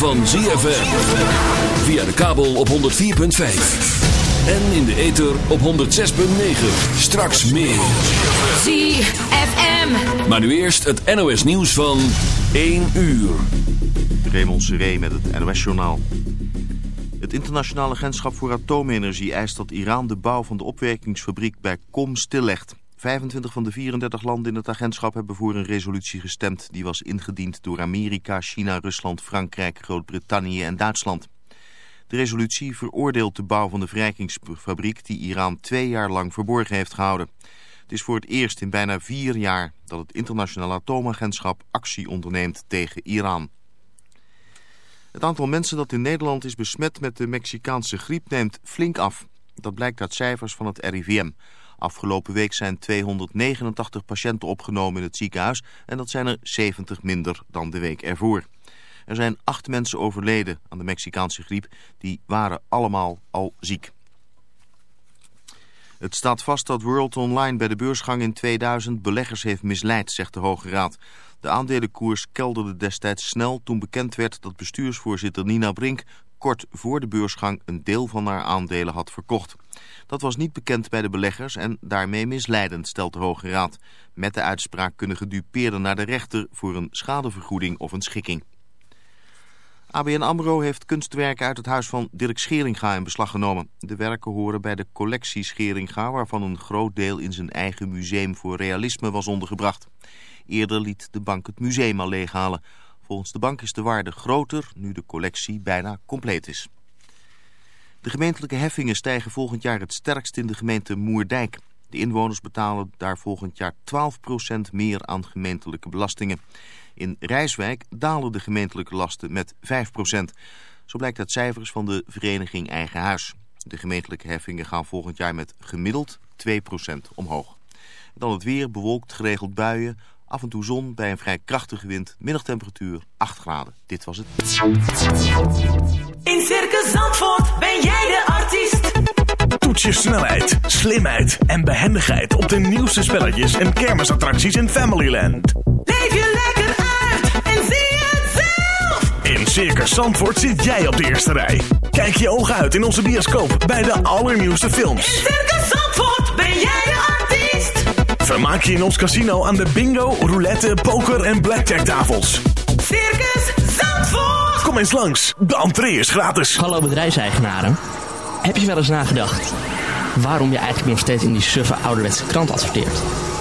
van ZFM. Via de kabel op 104.5. En in de ether op 106.9. Straks meer. ZFM. Maar nu eerst het NOS nieuws van 1 uur. Raymond Seré met het NOS-journaal. Het Internationale Agentschap voor Atoomenergie eist dat Iran de bouw van de opwerkingsfabriek bij Kom stillegt. 25 van de 34 landen in het agentschap hebben voor een resolutie gestemd. Die was ingediend door Amerika, China, Rusland, Frankrijk, Groot-Brittannië en Duitsland. De resolutie veroordeelt de bouw van de verrijkingsfabriek die Iran twee jaar lang verborgen heeft gehouden. Het is voor het eerst in bijna vier jaar dat het Internationaal Atoomagentschap actie onderneemt tegen Iran. Het aantal mensen dat in Nederland is besmet met de Mexicaanse griep neemt flink af. Dat blijkt uit cijfers van het RIVM. Afgelopen week zijn 289 patiënten opgenomen in het ziekenhuis en dat zijn er 70 minder dan de week ervoor. Er zijn acht mensen overleden aan de Mexicaanse griep, die waren allemaal al ziek. Het staat vast dat World Online bij de beursgang in 2000 beleggers heeft misleid, zegt de Hoge Raad. De aandelenkoers kelderde destijds snel toen bekend werd dat bestuursvoorzitter Nina Brink kort voor de beursgang een deel van haar aandelen had verkocht. Dat was niet bekend bij de beleggers en daarmee misleidend, stelt de Hoge Raad. Met de uitspraak kunnen gedupeerden naar de rechter voor een schadevergoeding of een schikking. ABN AMRO heeft kunstwerken uit het huis van Dirk Scheringa in beslag genomen. De werken horen bij de collectie Scheringa, waarvan een groot deel in zijn eigen museum voor realisme was ondergebracht. Eerder liet de bank het museum al leeghalen. Volgens de bank is de waarde groter nu de collectie bijna compleet is. De gemeentelijke heffingen stijgen volgend jaar het sterkst in de gemeente Moerdijk. De inwoners betalen daar volgend jaar 12% meer aan gemeentelijke belastingen. In Rijswijk dalen de gemeentelijke lasten met 5%. Zo blijkt uit cijfers van de vereniging Eigen Huis. De gemeentelijke heffingen gaan volgend jaar met gemiddeld 2% omhoog. Dan het weer, bewolkt, geregeld buien, af en toe zon bij een vrij krachtige wind, middagtemperatuur 8 graden. Dit was het. In Circus Zandvoort ben jij de artiest. Toets je snelheid, slimheid en behendigheid op de nieuwste spelletjes en kermisattracties in Familyland. Leef je lekker uit en zie het zelf. In Circus Zandvoort zit jij op de eerste rij. Kijk je ogen uit in onze bioscoop bij de allernieuwste films. In Circus Zandvoort ben jij de artiest. Vermaak je in ons casino aan de bingo, roulette, poker en blackjack tafels. Circus Zandvoort. Kom eens langs, de entree is gratis. Hallo bedrijfseigenaren. Heb je wel eens nagedacht waarom je eigenlijk nog steeds in die suffe ouderwetse krant adverteert?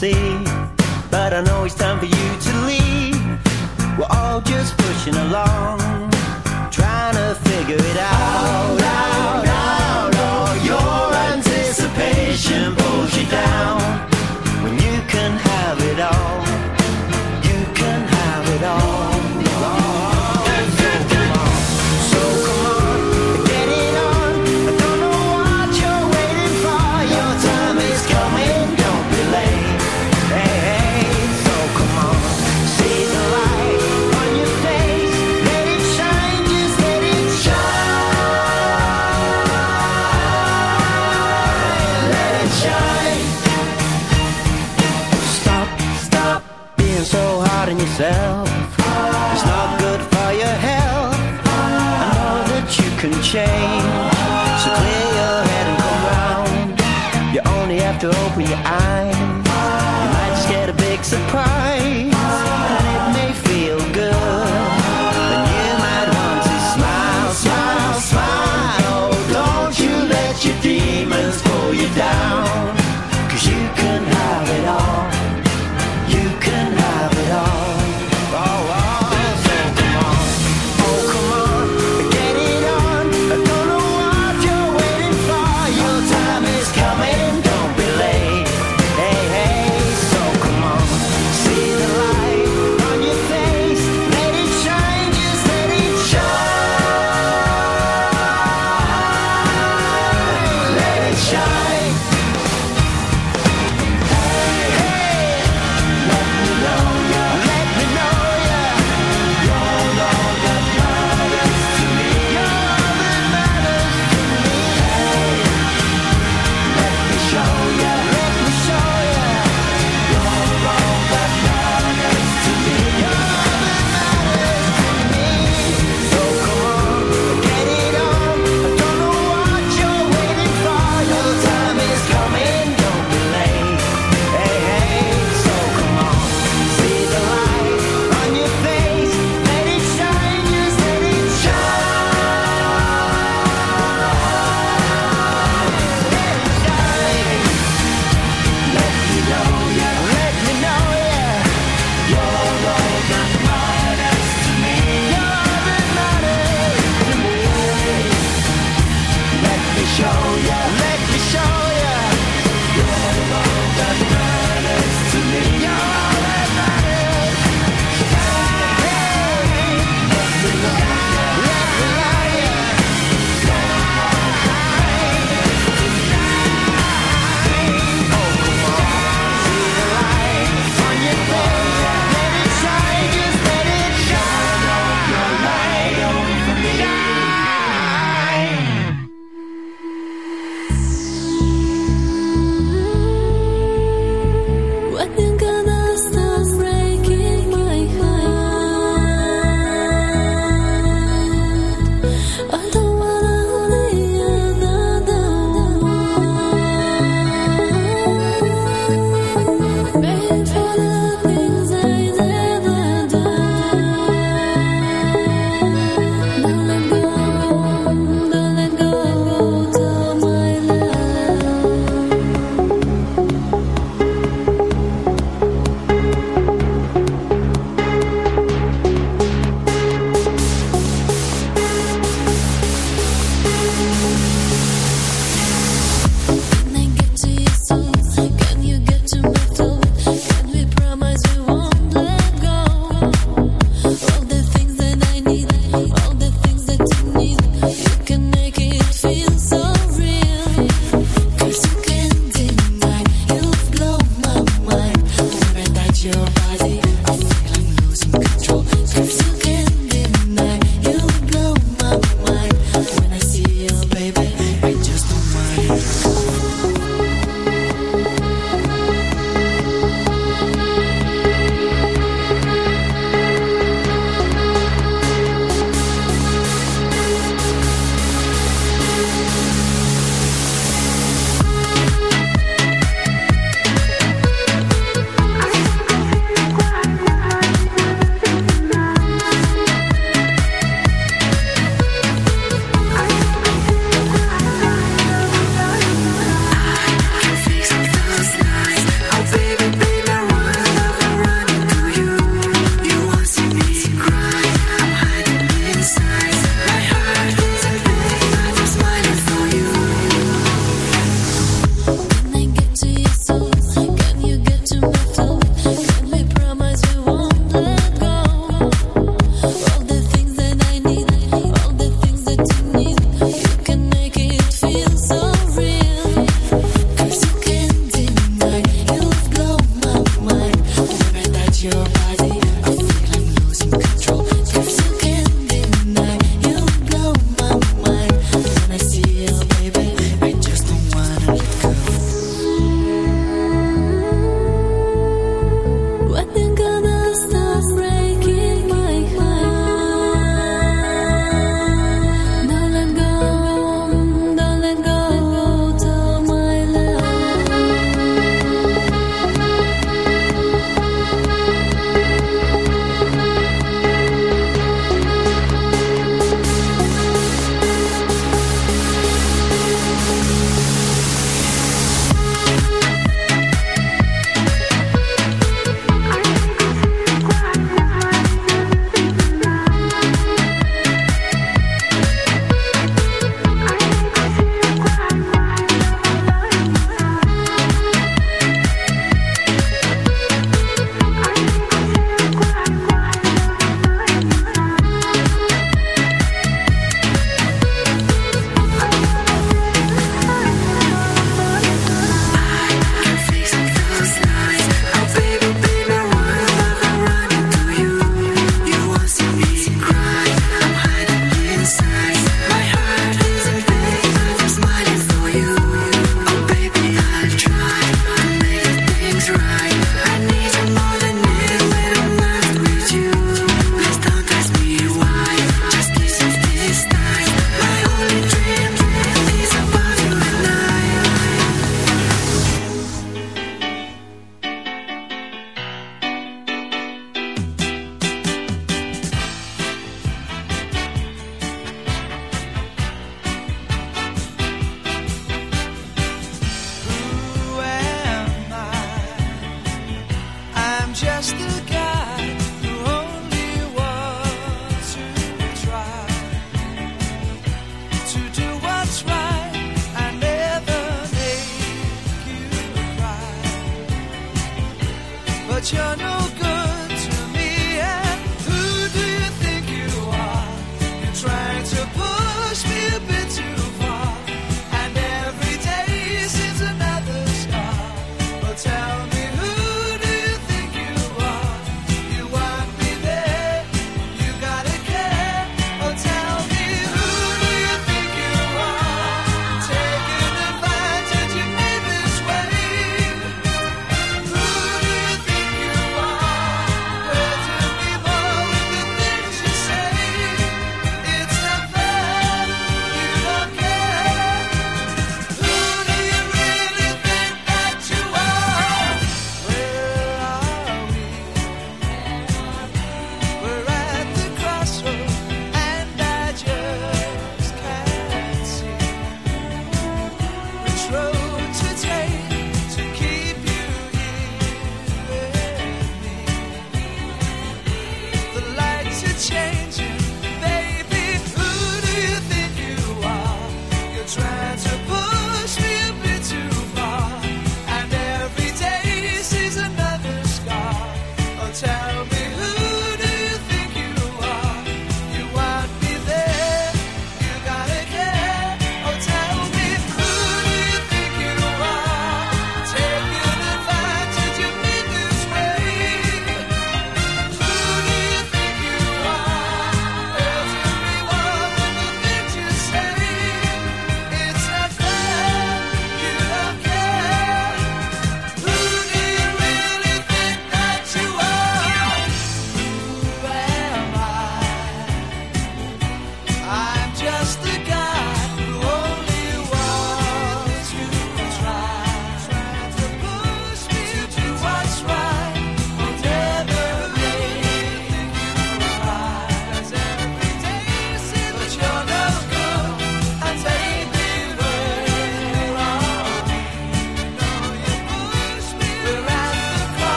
But I know it's time for you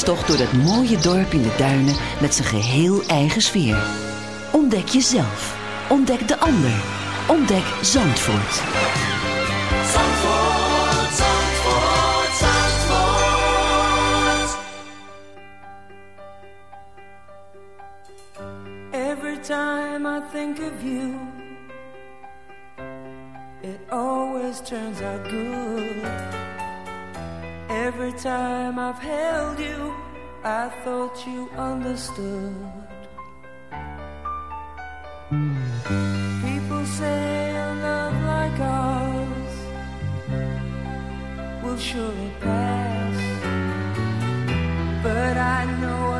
fietstocht door dat mooie dorp in de duinen met zijn geheel eigen sfeer. Ontdek jezelf. Ontdek de ander. Ontdek Zandvoort. Zandvoort, Zandvoort, Zandvoort. Every time I think of you, it always turns out good. Every time I've held you, I thought you understood. People say a love like ours will surely pass, but I know.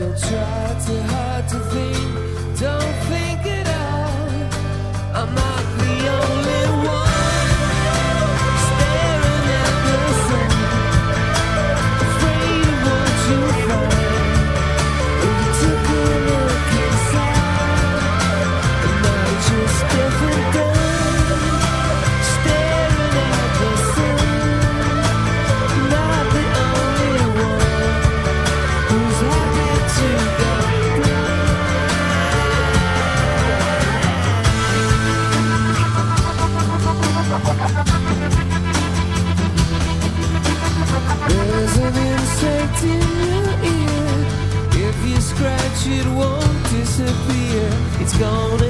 still try. gonna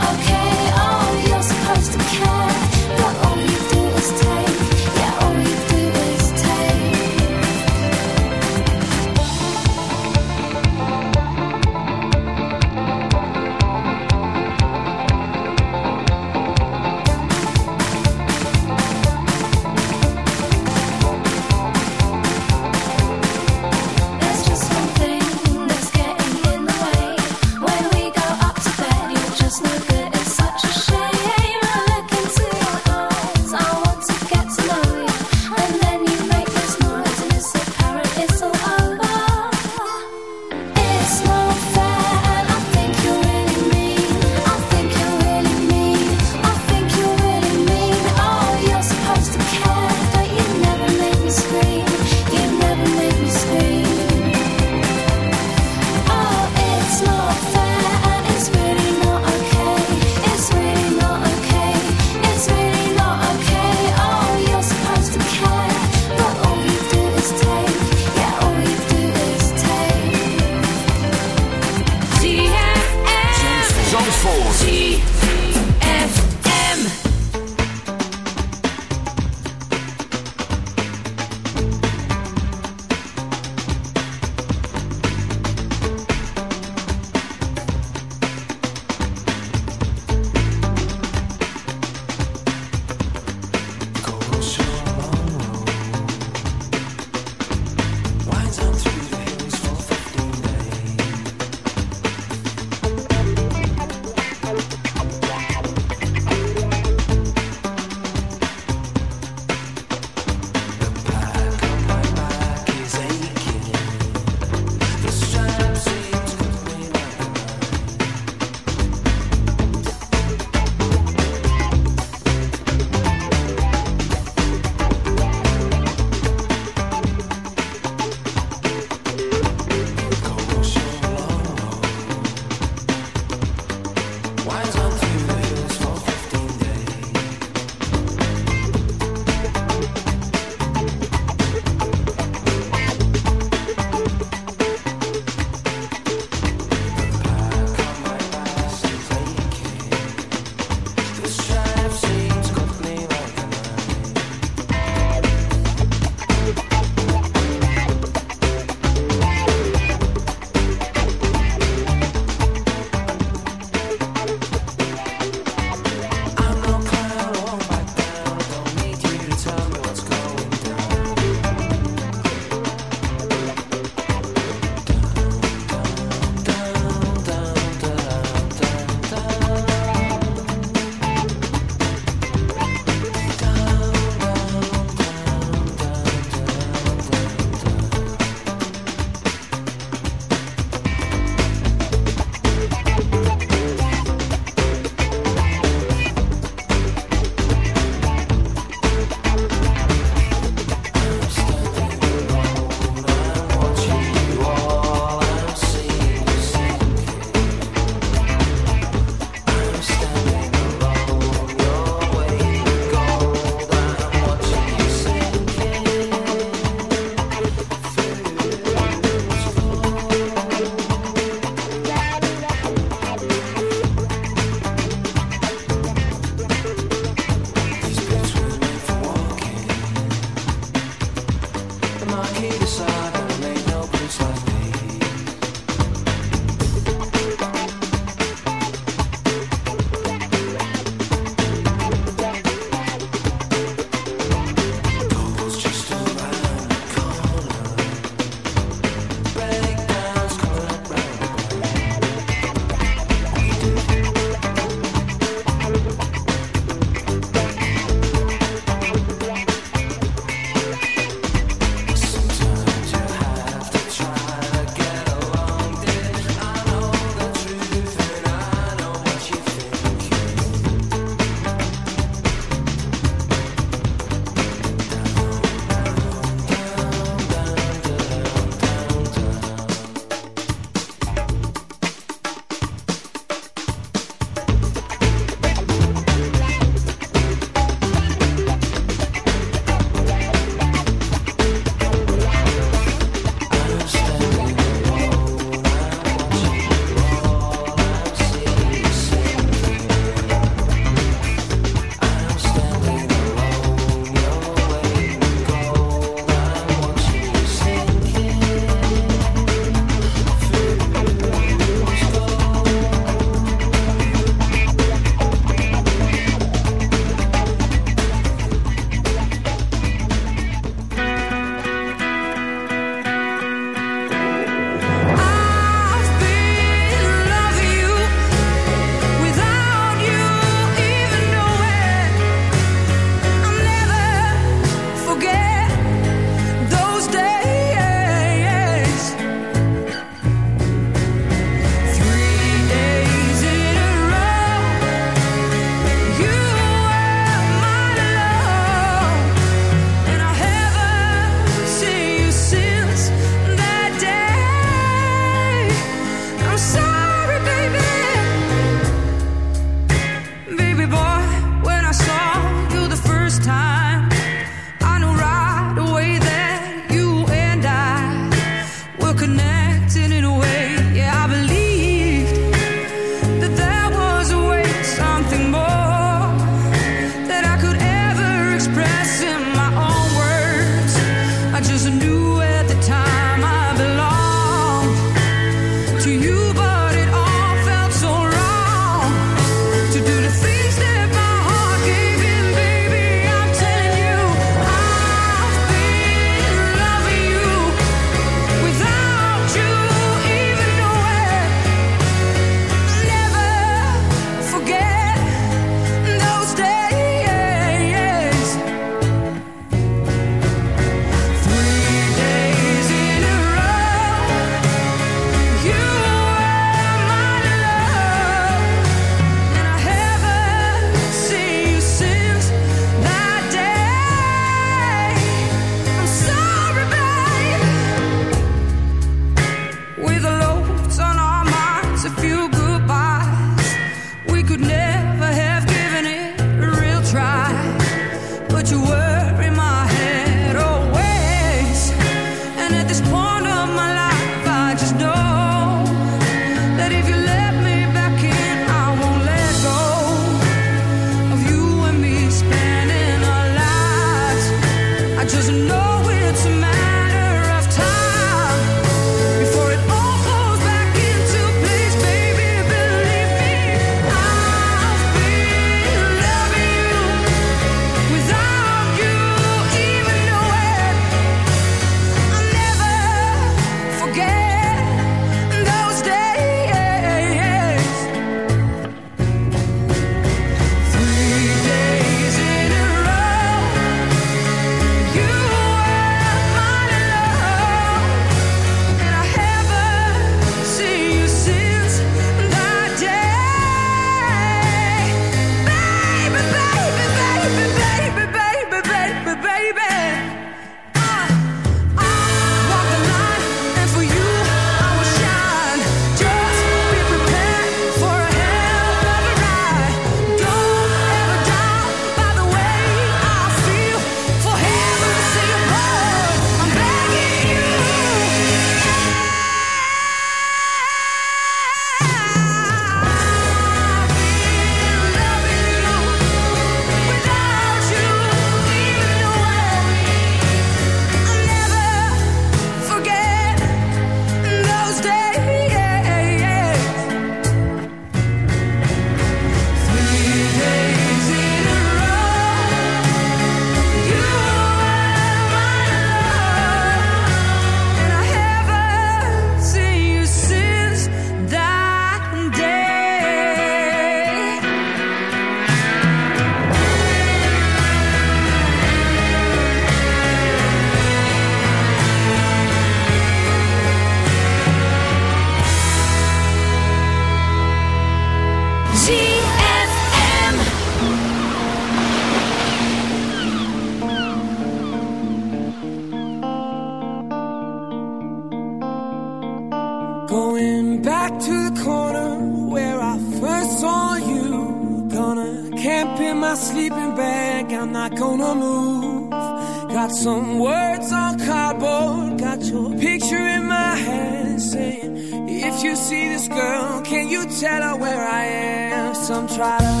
Tell her where I am? Some try to